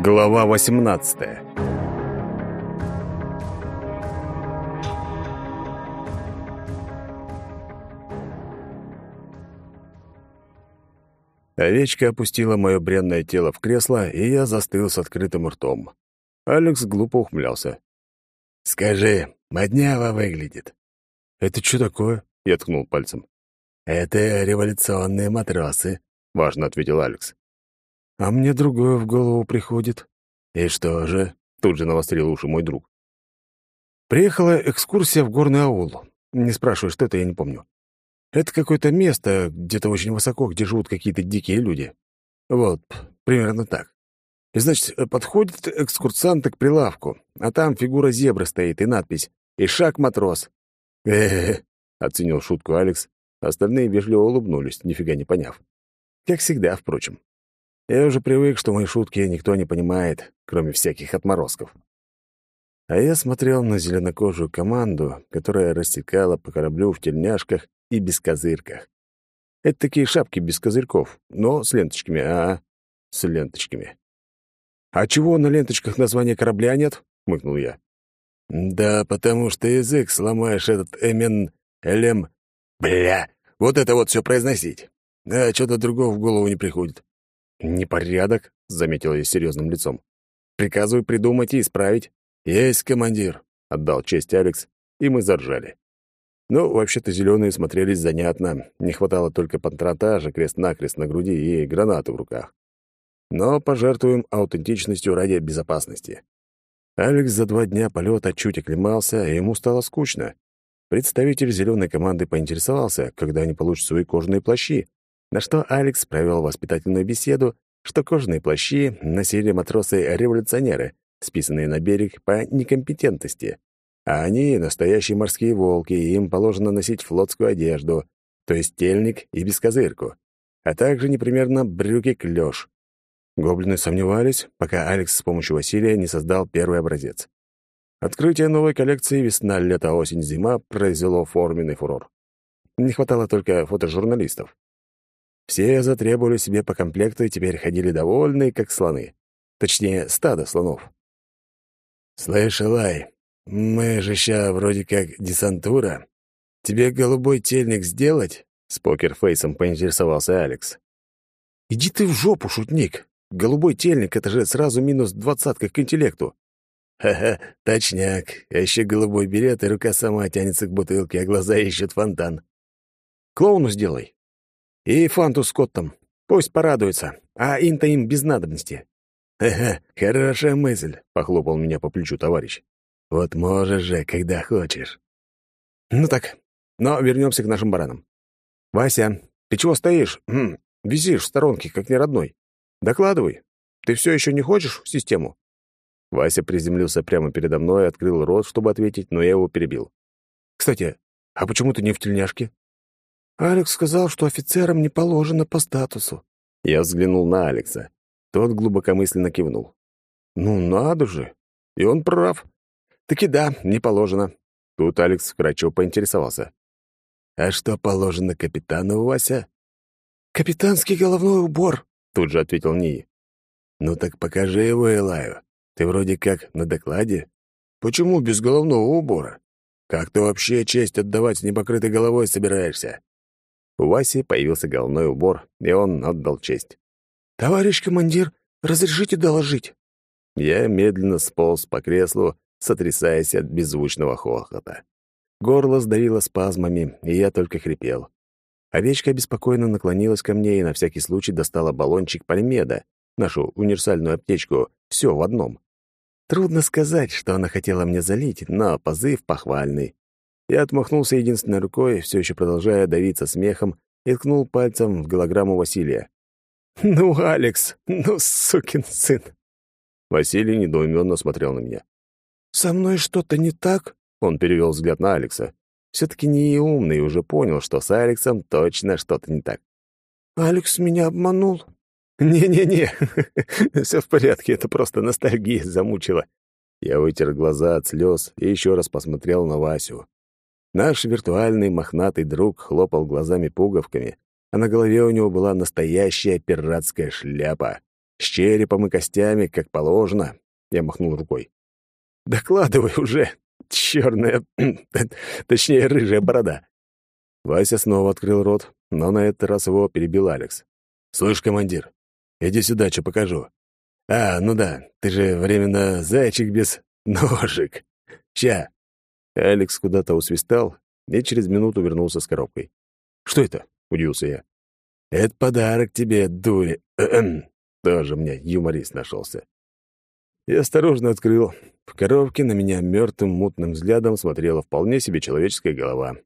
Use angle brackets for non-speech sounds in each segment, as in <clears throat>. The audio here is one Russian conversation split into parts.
Глава 18 Овечка опустила мое бренное тело в кресло, и я застыл с открытым ртом. Алекс глупо ухмылялся. «Скажи, модняво выглядит». «Это что такое?» — я ткнул пальцем. «Это революционные матросы», — важно ответил Алекс. «А мне другое в голову приходит». «И что же?» — тут же навострил уши мой друг. «Приехала экскурсия в горный аул. Не спрашивай, что это, я не помню. Это какое-то место, где-то очень высоко, где живут какие-то дикие люди. Вот, примерно так. И, значит, подходит экскурсант к прилавку, а там фигура зебры стоит и надпись «Ишак матрос». «Э-э-э», оценил шутку Алекс, остальные вежливо улыбнулись, нифига не поняв. Как всегда, впрочем. Я уже привык, что мои шутки никто не понимает, кроме всяких отморозков. А я смотрел на зеленокожую команду, которая растекала по кораблю в тельняшках и без козырках. Это такие шапки без козырьков, но с ленточками, а, с ленточками. «А чего на ленточках названия корабля нет?» — хмыкнул я. «Да потому что язык сломаешь этот эмен... элем... Бля, вот это вот все произносить. А что-то другого в голову не приходит. «Непорядок», — заметил я серьезным лицом. «Приказываю придумать и исправить». «Есть, командир», — отдал честь Алекс, и мы заржали. Ну, вообще-то зеленые смотрелись занятно. Не хватало только патронтажа крест-накрест на груди и гранаты в руках. Но пожертвуем аутентичностью ради безопасности. Алекс за два дня полета чуть оклемался, и ему стало скучно. Представитель зеленой команды поинтересовался, когда они получат свои кожаные плащи, на что Алекс провел воспитательную беседу, что кожаные плащи носили матросы-революционеры, списанные на берег по некомпетентности. А они — настоящие морские волки, и им положено носить флотскую одежду, то есть тельник и бескозырку, а также непримерно брюки-клёш. Гоблины сомневались, пока Алекс с помощью Василия не создал первый образец. Открытие новой коллекции «Весна, лето, осень, зима» произвело форменный фурор. Не хватало только фотожурналистов. Все затребовали себе по комплекту и теперь ходили довольные, как слоны. Точнее, стадо слонов. «Слышь, Элай, мы же ща вроде как десантура. Тебе голубой тельник сделать?» С покерфейсом поинтересовался Алекс. «Иди ты в жопу, шутник! Голубой тельник — это же сразу минус двадцатка к интеллекту!» «Ха-ха, точняк. А еще голубой берет, и рука сама тянется к бутылке, а глаза ищут фонтан». «Клоуну сделай. И Фанту с Коттом. Пусть порадуется, а им-то им без надобности». «Ха-ха, хорошая мысль», — похлопал меня по плечу товарищ. «Вот можешь же, когда хочешь». «Ну так, но вернемся к нашим баранам. Вася, ты чего стоишь? Хм, висишь в сторонке, как неродной. Докладывай. Ты все еще не хочешь в систему?» Вася приземлился прямо передо мной открыл рот, чтобы ответить, но я его перебил. «Кстати, а почему ты не в тельняшке?» Алекс сказал, что офицерам не положено по статусу. Я взглянул на Алекса. Тот глубокомысленно кивнул. Ну, надо же. И он прав. Таки да, не положено. Тут Алекс вкратчиво поинтересовался. «А что положено капитану, Вася?» «Капитанский головной убор», — тут же ответил Нии. «Ну так покажи его, Элаю. Ты вроде как на докладе. Почему без головного убора? Как ты вообще честь отдавать с непокрытой головой собираешься?» У Васи появился головной убор, и он отдал честь. «Товарищ командир, разрешите доложить?» Я медленно сполз по креслу, сотрясаясь от беззвучного хохота. Горло сдавило спазмами, и я только хрипел. Овечка беспокойно наклонилась ко мне и на всякий случай достала баллончик пальмеда, нашу универсальную аптечку, все в одном. Трудно сказать, что она хотела мне залить, но позыв похвальный. Я отмахнулся единственной рукой, все еще продолжая давиться смехом, и ткнул пальцем в голограмму Василия. «Ну, Алекс, ну, сукин сын!» Василий недоуменно смотрел на меня. «Со мной что-то не так?» Он перевел взгляд на Алекса. Все-таки не умный уже понял, что с Алексом точно что-то не так. «Алекс меня обманул?» «Не-не-не, <laughs> все в порядке, это просто ностальгия замучила». Я вытер глаза от слез и еще раз посмотрел на Васю. Наш виртуальный мохнатый друг хлопал глазами пуговками, а на голове у него была настоящая пиратская шляпа. С черепом и костями, как положено. Я махнул рукой. «Докладывай уже, черная, <clears throat> точнее, рыжая борода». Вася снова открыл рот, но на этот раз его перебил Алекс. «Слышь, командир, иди сюда, что покажу. А, ну да, ты же временно зайчик без ножек. Ща». Алекс куда-то усвистал и через минуту вернулся с коробкой. «Что это?» — удивился я. «Это подарок тебе, дури. Тоже мне юморист нашелся. Я осторожно открыл. В коробке на меня мертвым мутным взглядом смотрела вполне себе человеческая голова.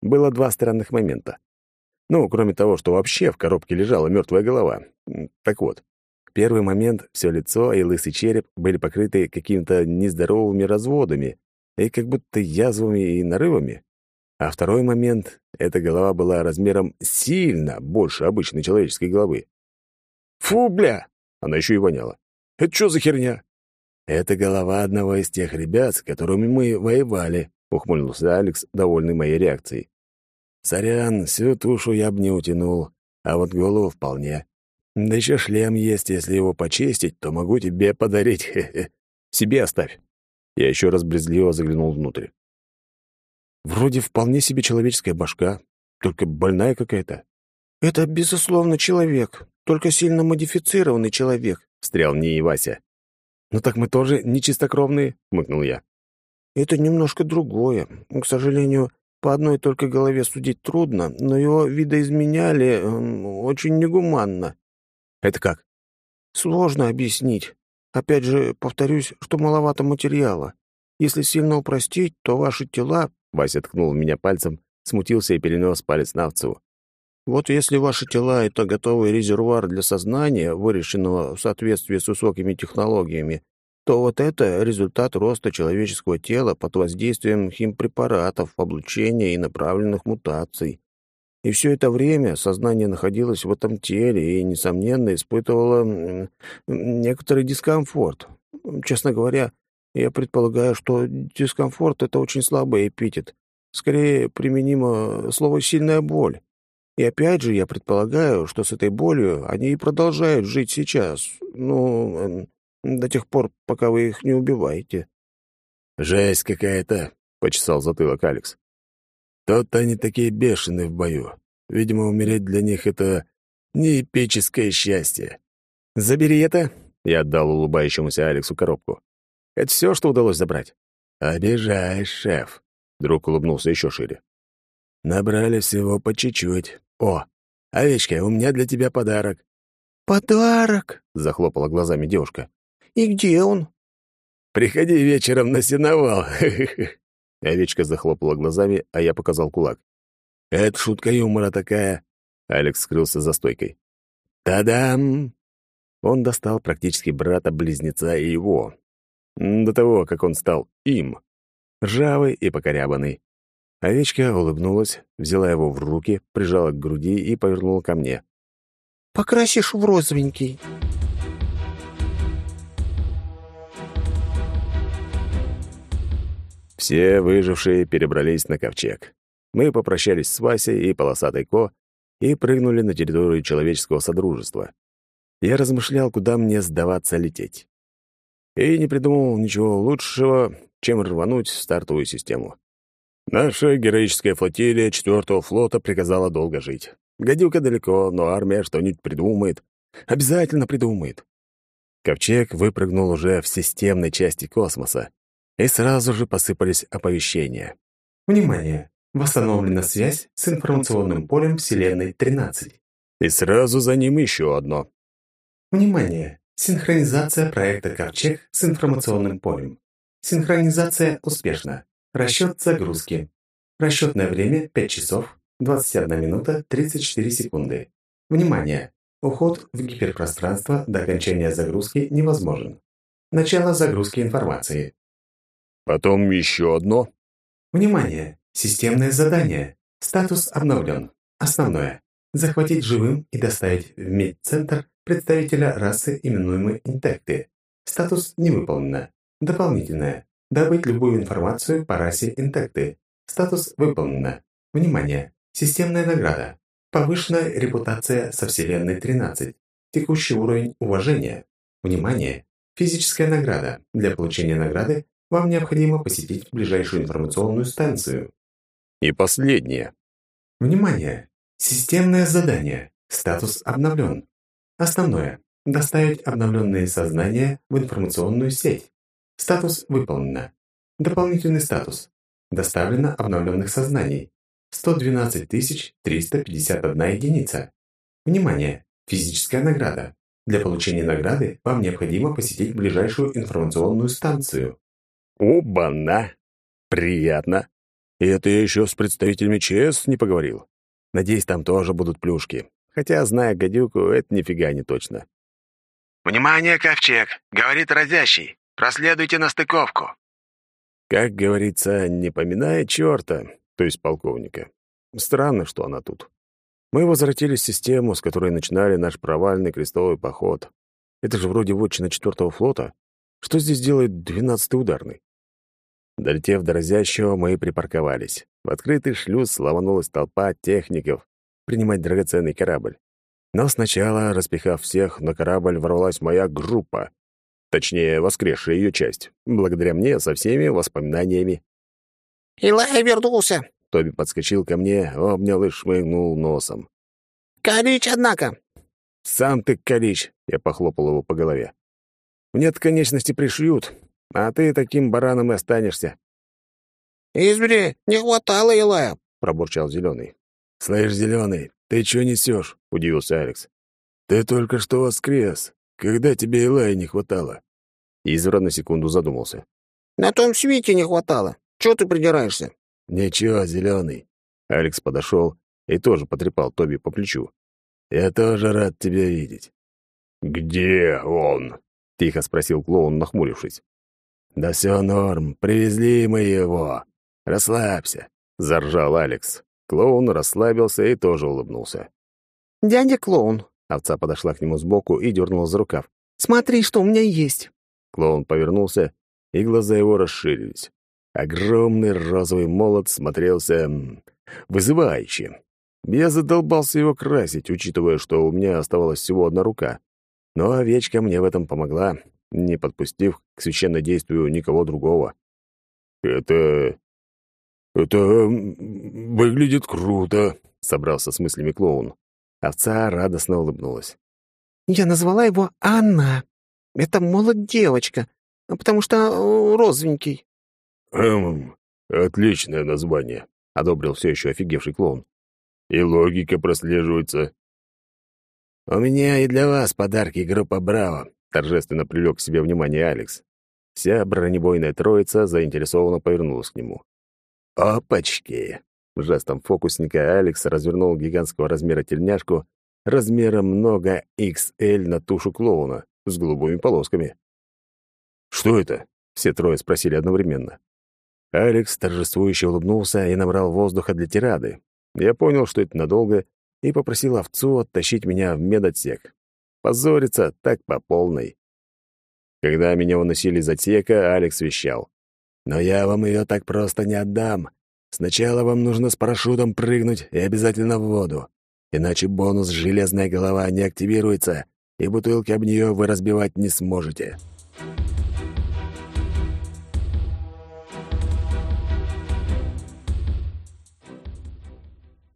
Было два странных момента. Ну, кроме того, что вообще в коробке лежала мертвая голова. Так вот, первый момент — все лицо и лысый череп были покрыты какими-то нездоровыми разводами и как будто язвами и нарывами. А второй момент — эта голова была размером сильно больше обычной человеческой головы. «Фу, бля!» — она еще и воняла. «Это что за херня?» «Это голова одного из тех ребят, с которыми мы воевали», — ухмыльнулся Алекс, довольный моей реакцией. «Сорян, всю тушу я бы не утянул, а вот голову вполне. Да еще шлем есть, если его почистить, то могу тебе подарить. <laughs> Себе оставь». Я еще раз брезгливо заглянул внутрь. Вроде вполне себе человеческая башка, только больная какая-то. «Это, безусловно, человек, только сильно модифицированный человек», — встрял мне и Вася. «Ну так мы тоже не чистокровные?» — хмыкнул я. «Это немножко другое. К сожалению, по одной только голове судить трудно, но его видоизменяли э, очень негуманно». «Это как?» «Сложно объяснить. Опять же, повторюсь, что маловато материала. Если сильно упростить, то ваши тела...» Вася ткнул меня пальцем, смутился и перенес палец на овцу. Вот если ваши тела — это готовый резервуар для сознания, выращенного в соответствии с высокими технологиями, то вот это результат роста человеческого тела под воздействием химпрепаратов, облучения и направленных мутаций. И все это время сознание находилось в этом теле и, несомненно, испытывало некоторый дискомфорт. Честно говоря, я предполагаю, что дискомфорт — это очень слабый эпитет. Скорее применимо слово «сильная боль». И опять же, я предполагаю, что с этой болью они и продолжают жить сейчас. Ну, эм, до тех пор, пока вы их не убиваете. «Жесть какая-то», — почесал затылок Алекс. «Тот-то они такие бешеные в бою. Видимо, умереть для них — это не эпическое счастье». «Забери это», — я отдал улыбающемуся Алексу коробку. «Это все, что удалось забрать?» «Обижаешь, шеф», — друг улыбнулся еще шире. «Набрали всего по чуть-чуть. «О, овечка, у меня для тебя подарок». «Подарок?» — захлопала глазами девушка. «И где он?» «Приходи вечером на сеновал». <laughs> Овечка захлопала глазами, а я показал кулак. «Это шутка юмора такая». Алекс скрылся за стойкой. «Та-дам!» Он достал практически брата-близнеца и его. До того, как он стал им. Ржавый и покорябанный. Овечка улыбнулась, взяла его в руки, прижала к груди и повернула ко мне. «Покрасишь в розовенький». Все выжившие перебрались на ковчег. Мы попрощались с Васей и полосатой Ко и прыгнули на территорию человеческого содружества. Я размышлял, куда мне сдаваться лететь. И не придумал ничего лучшего, чем рвануть в стартовую систему. Наша героическая флотилия четвертого флота приказала долго жить. Гадюка далеко, но армия что-нибудь придумает. Обязательно придумает. Ковчег выпрыгнул уже в системной части космоса, и сразу же посыпались оповещения. «Внимание! Восстановлена связь с информационным полем Вселенной 13». И сразу за ним еще одно. «Внимание! Синхронизация проекта «Ковчег» с информационным полем. Синхронизация успешна. Расчет загрузки. Расчетное время 5 часов 21 минута 34 секунды. Внимание! Уход в гиперпространство до окончания загрузки невозможен. Начало загрузки информации. Потом еще одно. Внимание! Системное задание. Статус обновлен. Основное. Захватить живым и доставить в медцентр представителя расы, именуемой интекты. Статус не выполнено. Дополнительное. Добыть любую информацию по расе интекты. Статус выполнено. Внимание! Системная награда. Повышенная репутация со Вселенной 13. Текущий уровень уважения. Внимание! Физическая награда. Для получения награды вам необходимо посетить ближайшую информационную станцию. И последнее. Внимание! Системное задание. Статус обновлен. Основное. Доставить обновленные сознания в информационную сеть. Статус выполнено. Дополнительный статус. Доставлено обновленных сознаний. 112 351 единица. Внимание! Физическая награда. Для получения награды вам необходимо посетить ближайшую информационную станцию. Оба-на! Приятно. И это я еще с представителями ЧС не поговорил. Надеюсь, там тоже будут плюшки. Хотя, зная гадюку, это нифига не точно. «Внимание, ковчег!» — говорит разящий. «Проследуйте на стыковку». Как говорится, не поминая черта, то есть полковника. Странно, что она тут. Мы возвратились в систему, с которой начинали наш провальный крестовый поход. Это же вроде вотчина четвертого флота. Что здесь делает двенадцатый ударный? Долетев до разящего, мы припарковались. В открытый шлюз ломанулась толпа техников принимать драгоценный корабль. Но сначала, распихав всех, на корабль ворвалась моя группа. Точнее, воскресшая ее часть. Благодаря мне со всеми воспоминаниями. «Илай вернулся!» Тоби подскочил ко мне, обнял и шмыгнул носом. «Корич, однако!» «Сам ты корич!» — я похлопал его по голове. «Нет конечности пришьют, а ты таким бараном и останешься». «Избери, не хватало Илая!» — пробурчал Зеленый. «Слышь, Зеленый, ты что несешь?» — удивился Алекс. «Ты только что воскрес. Когда тебе Илая не хватало?» Извор на секунду задумался. «На том свете не хватало. Чего ты придираешься?» «Ничего, Зеленый». Алекс подошел и тоже потрепал Тоби по плечу. «Я тоже рад тебя видеть». «Где он?» — тихо спросил клоун, нахмурившись. «Да все норм, привезли мы его. Расслабься», — заржал Алекс. Клоун расслабился и тоже улыбнулся. «Дядя клоун», — овца подошла к нему сбоку и дернула за рукав. «Смотри, что у меня есть». Клоун повернулся, и глаза его расширились. Огромный розовый молот смотрелся вызывающе. Я задолбался его красить, учитывая, что у меня оставалась всего одна рука. Но овечка мне в этом помогла, не подпустив к священнодействию никого другого. «Это... это выглядит круто», — собрался с мыслями клоун. Овца радостно улыбнулась. «Я назвала его Анна. Это молод девочка, потому что э, розовенький». «Эм, отличное название», — одобрил все еще офигевший клоун. «И логика прослеживается». «У меня и для вас подарки группа «Браво», — торжественно привлек к себе внимание Алекс. Вся бронебойная троица заинтересованно повернулась к нему. «Опачки!» Жестом фокусника Алекс развернул гигантского размера тельняшку размером много XL на тушу клоуна с голубыми полосками. «Что это?» — все трое спросили одновременно. Алекс торжествующе улыбнулся и набрал воздуха для тирады. Я понял, что это надолго, и попросил овцу оттащить меня в медотсек. Позориться так по полной. Когда меня уносили из отсека, Алекс вещал. «Но я вам ее так просто не отдам. Сначала вам нужно с парашютом прыгнуть и обязательно в воду. Иначе бонус «Железная голова» не активируется, и бутылки об нее вы разбивать не сможете».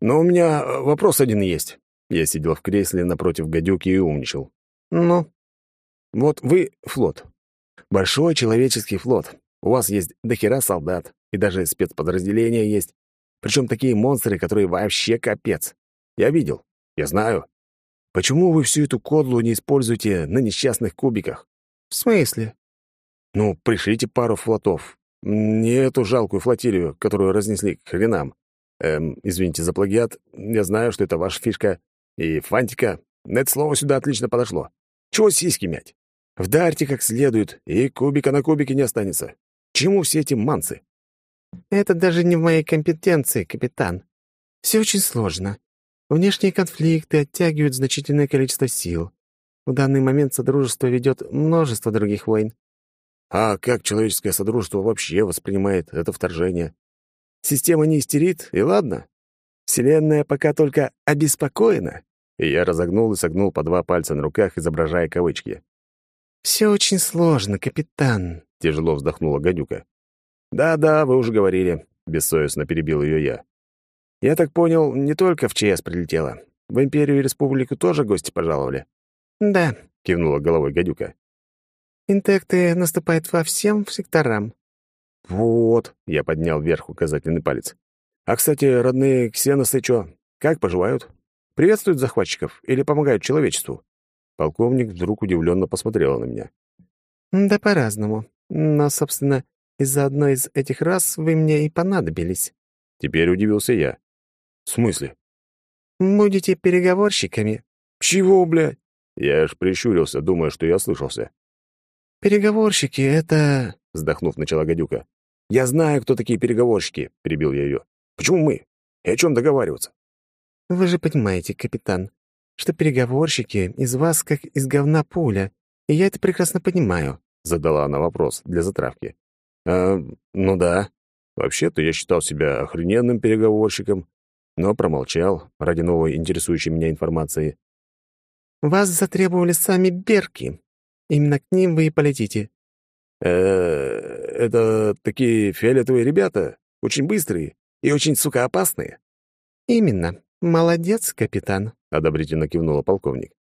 «Но у меня э, вопрос один есть». Я сидел в кресле напротив гадюки и умничал. «Ну?» «Вот вы — флот. Большой человеческий флот. У вас есть дохера солдат, и даже спецподразделения есть. Причем такие монстры, которые вообще капец. Я видел. Я знаю. Почему вы всю эту кодлу не используете на несчастных кубиках? В смысле? Ну, пришлите пару флотов. Не эту жалкую флотилию, которую разнесли к хренам. Эм, извините за плагиат. Я знаю, что это ваша фишка. И фантика. Это слово сюда отлично подошло. Чего сиськи мять? Вдарьте как следует, и кубика на кубике не останется. Чему все эти манцы? Это даже не в моей компетенции, капитан. Все очень сложно. Внешние конфликты оттягивают значительное количество сил. В данный момент Содружество ведет множество других войн. А как человеческое Содружество вообще воспринимает это вторжение? Система не истерит, и ладно. Вселенная пока только обеспокоена. И я разогнул и согнул по два пальца на руках, изображая кавычки. «Все очень сложно, капитан», — тяжело вздохнула гадюка. «Да-да, вы уже говорили», — бессовестно перебил ее я. «Я так понял, не только в ЧС прилетела. В Империю и Республику тоже гости пожаловали?» «Да», — кивнула головой гадюка. «Интекты наступают во всем секторам». «Вот», — я поднял вверх указательный палец. «А, кстати, родные ксеносы чё, как поживают? Приветствуют захватчиков или помогают человечеству?» Полковник вдруг удивленно посмотрела на меня. «Да по-разному. Но, собственно, из-за одной из этих рас вы мне и понадобились». Теперь удивился я. «В смысле?» «Будете переговорщиками». «Чего, блядь?» Я аж прищурился, думая, что я слышался. «Переговорщики — это...» — вздохнув, начала гадюка. «Я знаю, кто такие переговорщики», — перебил я ее. «Почему мы? И о чем договариваться?» «Вы же понимаете, капитан, что переговорщики из вас как из говна пуля, и я это прекрасно понимаю», — задала она вопрос для затравки. «А, ну да. Вообще-то я считал себя охрененным переговорщиком, но промолчал ради новой интересующей меня информации. «Вас затребовали сами берки. Именно к ним вы и полетите». Э, это такие фиолетовые ребята, очень быстрые и очень, сука, опасные?» «Именно. Молодец, капитан», — одобрительно кивнула полковник.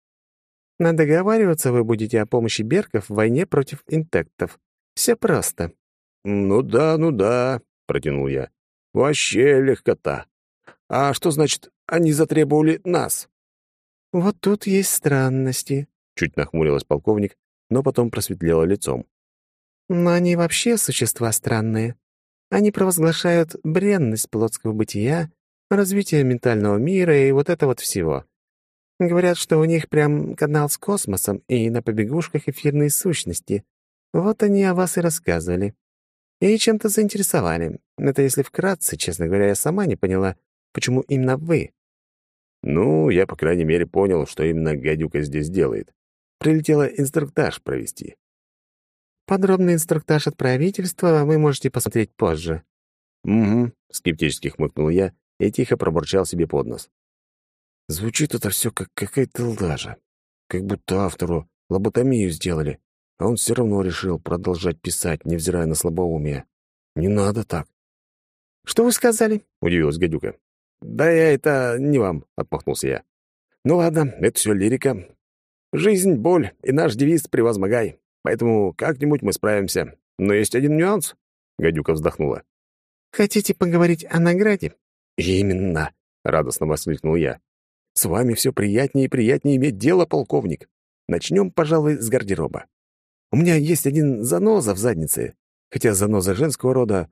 «Но договариваться вы будете о помощи берков в войне против интектов. Все просто». «Ну да, ну да», — протянул я. «Вообще легкота. А что значит, они затребовали нас?» «Вот тут есть странности», — чуть нахмурилась полковник, но потом просветлела лицом. «Но они вообще существа странные. Они провозглашают бренность плотского бытия, развитие ментального мира и вот это вот всего. Говорят, что у них прям канал с космосом и на побегушках эфирные сущности. Вот они о вас и рассказывали. И чем-то заинтересовали. Это если вкратце, честно говоря, я сама не поняла, почему именно вы. Ну, я, по крайней мере, понял, что именно гадюка здесь делает. Прилетела инструктаж провести. Подробный инструктаж от правительства вы можете посмотреть позже. Угу, скептически хмыкнул я и тихо пробурчал себе под нос. Звучит это все как какая-то лажа. Как будто автору лоботомию сделали, а он все равно решил продолжать писать, невзирая на слабоумие. Не надо так. «Что вы сказали?» — удивилась гадюка. «Да я это не вам», — отмахнулся я. «Ну ладно, это все лирика. Жизнь — боль, и наш девиз — превозмогай. Поэтому как-нибудь мы справимся. Но есть один нюанс». Гадюка вздохнула. «Хотите поговорить о награде?» «Именно», — радостно воскликнул я. «С вами все приятнее и приятнее иметь дело, полковник. Начнем, пожалуй, с гардероба. У меня есть один заноза в заднице, хотя заноза женского рода,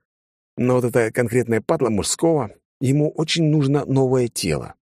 но вот это конкретное падла мужского, Ему очень нужно новое тело.